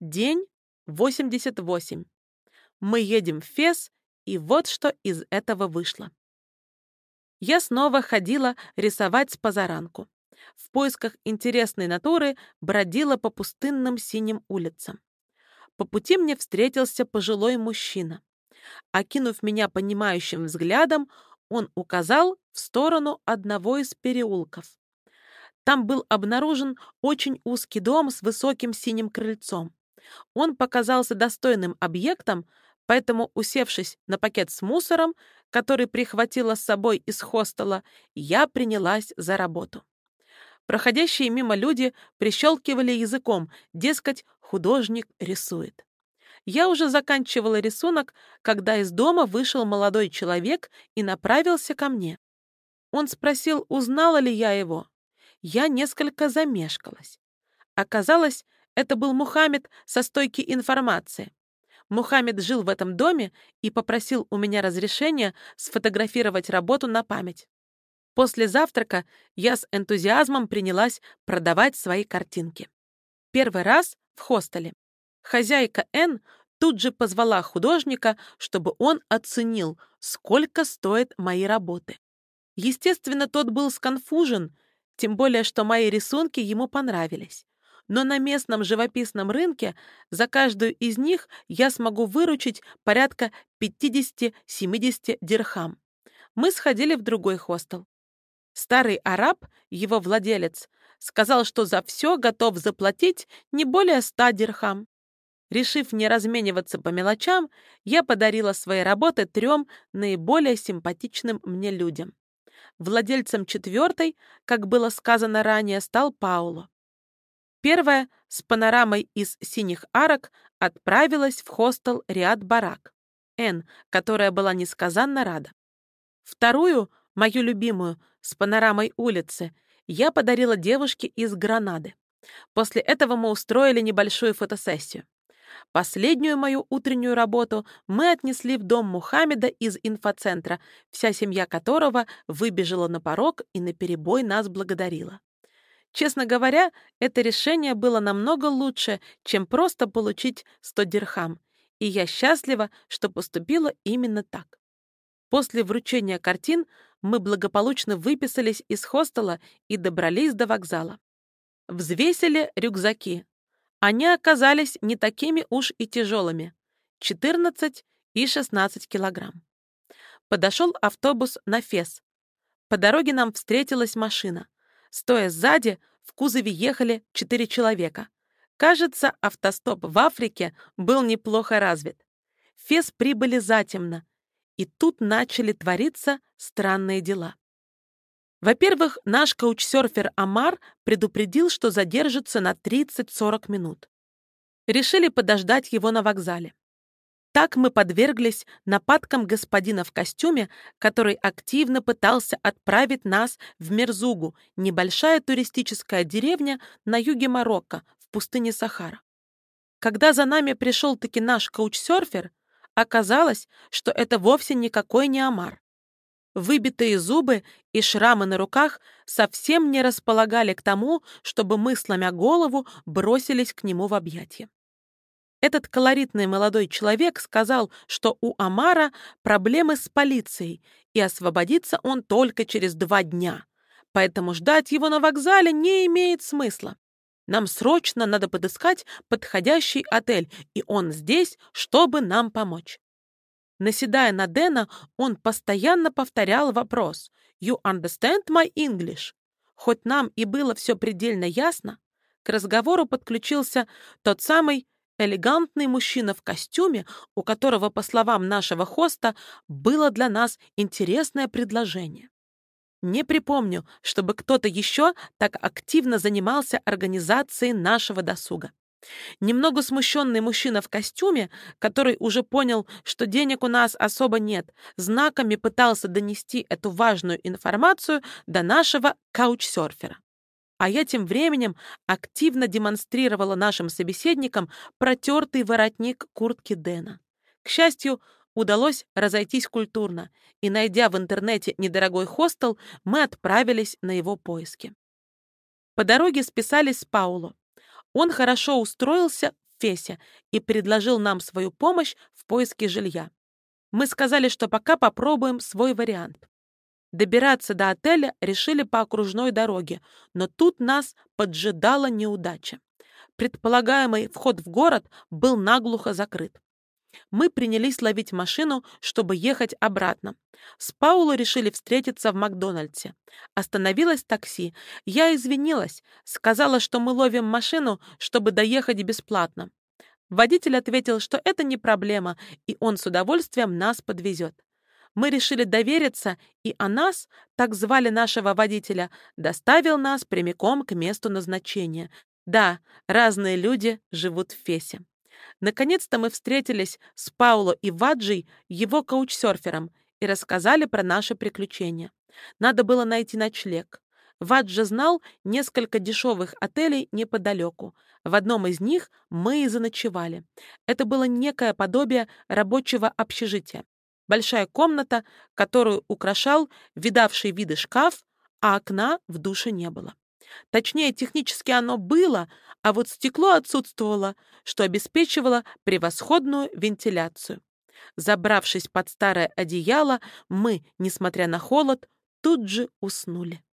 День 88. Мы едем в Фес, и вот что из этого вышло. Я снова ходила рисовать с позаранку. В поисках интересной натуры бродила по пустынным синим улицам. По пути мне встретился пожилой мужчина. Окинув меня понимающим взглядом, он указал в сторону одного из переулков. Там был обнаружен очень узкий дом с высоким синим крыльцом. Он показался достойным объектом, поэтому, усевшись на пакет с мусором, который прихватила с собой из хостела, я принялась за работу. Проходящие мимо люди прищелкивали языком, дескать, художник рисует. Я уже заканчивала рисунок, когда из дома вышел молодой человек и направился ко мне. Он спросил, узнала ли я его. Я несколько замешкалась. Оказалось, это был Мухаммед со стойки информации. Мухаммед жил в этом доме и попросил у меня разрешения сфотографировать работу на память. После завтрака я с энтузиазмом принялась продавать свои картинки. Первый раз в хостеле. Хозяйка Н тут же позвала художника, чтобы он оценил, сколько стоят мои работы. Естественно, тот был сконфужен, тем более, что мои рисунки ему понравились. Но на местном живописном рынке за каждую из них я смогу выручить порядка 50-70 дирхам. Мы сходили в другой хостел. Старый араб, его владелец, сказал, что за все готов заплатить не более 100 дирхам. Решив не размениваться по мелочам, я подарила свои работы трем наиболее симпатичным мне людям. Владельцем четвертой, как было сказано ранее, стал Пауло. Первая с панорамой из синих арок отправилась в хостел Риад Барак, Н, которая была несказанно рада. Вторую, мою любимую, с панорамой улицы, я подарила девушке из Гранады. После этого мы устроили небольшую фотосессию. Последнюю мою утреннюю работу мы отнесли в дом Мухаммеда из инфоцентра, вся семья которого выбежала на порог и наперебой нас благодарила. Честно говоря, это решение было намного лучше, чем просто получить 100 дирхам, и я счастлива, что поступила именно так. После вручения картин мы благополучно выписались из хостела и добрались до вокзала. Взвесили рюкзаки. Они оказались не такими уж и тяжелыми — 14 и 16 килограмм. Подошел автобус на Фес. По дороге нам встретилась машина. Стоя сзади, в кузове ехали четыре человека. Кажется, автостоп в Африке был неплохо развит. Фес прибыли затемно, и тут начали твориться странные дела. Во-первых, наш каучсерфер Амар предупредил, что задержится на 30-40 минут. Решили подождать его на вокзале. Так мы подверглись нападкам господина в костюме, который активно пытался отправить нас в Мерзугу, небольшая туристическая деревня на юге Марокко, в пустыне Сахара. Когда за нами пришел-таки наш каучсерфер, оказалось, что это вовсе никакой не Амар. Выбитые зубы и шрамы на руках совсем не располагали к тому, чтобы мы, сломя голову, бросились к нему в объятия. Этот колоритный молодой человек сказал, что у Амара проблемы с полицией, и освободится он только через два дня. Поэтому ждать его на вокзале не имеет смысла. Нам срочно надо подыскать подходящий отель, и он здесь, чтобы нам помочь. Наседая на Дэна, он постоянно повторял вопрос «You understand my English?» Хоть нам и было все предельно ясно, к разговору подключился тот самый элегантный мужчина в костюме, у которого, по словам нашего хоста, было для нас интересное предложение. Не припомню, чтобы кто-то еще так активно занимался организацией нашего досуга. Немного смущенный мужчина в костюме, который уже понял, что денег у нас особо нет, знаками пытался донести эту важную информацию до нашего каучсерфера. А я тем временем активно демонстрировала нашим собеседникам протертый воротник куртки Дэна. К счастью, удалось разойтись культурно, и, найдя в интернете недорогой хостел, мы отправились на его поиски. По дороге списались с Пауло. Он хорошо устроился Фесе и предложил нам свою помощь в поиске жилья. Мы сказали, что пока попробуем свой вариант. Добираться до отеля решили по окружной дороге, но тут нас поджидала неудача. Предполагаемый вход в город был наглухо закрыт. Мы принялись ловить машину, чтобы ехать обратно. С Пауло решили встретиться в Макдональдсе. Остановилось такси. Я извинилась, сказала, что мы ловим машину, чтобы доехать бесплатно. Водитель ответил, что это не проблема, и он с удовольствием нас подвезет. Мы решили довериться, и Анас, так звали нашего водителя, доставил нас прямиком к месту назначения. Да, разные люди живут в Фесе. Наконец-то мы встретились с Пауло и Ваджей, его каучсерфером, и рассказали про наши приключения. Надо было найти ночлег. Ваджа знал несколько дешевых отелей неподалеку. В одном из них мы и заночевали. Это было некое подобие рабочего общежития. Большая комната, которую украшал видавший виды шкаф, а окна в душе не было. Точнее, технически оно было, а вот стекло отсутствовало, что обеспечивало превосходную вентиляцию. Забравшись под старое одеяло, мы, несмотря на холод, тут же уснули.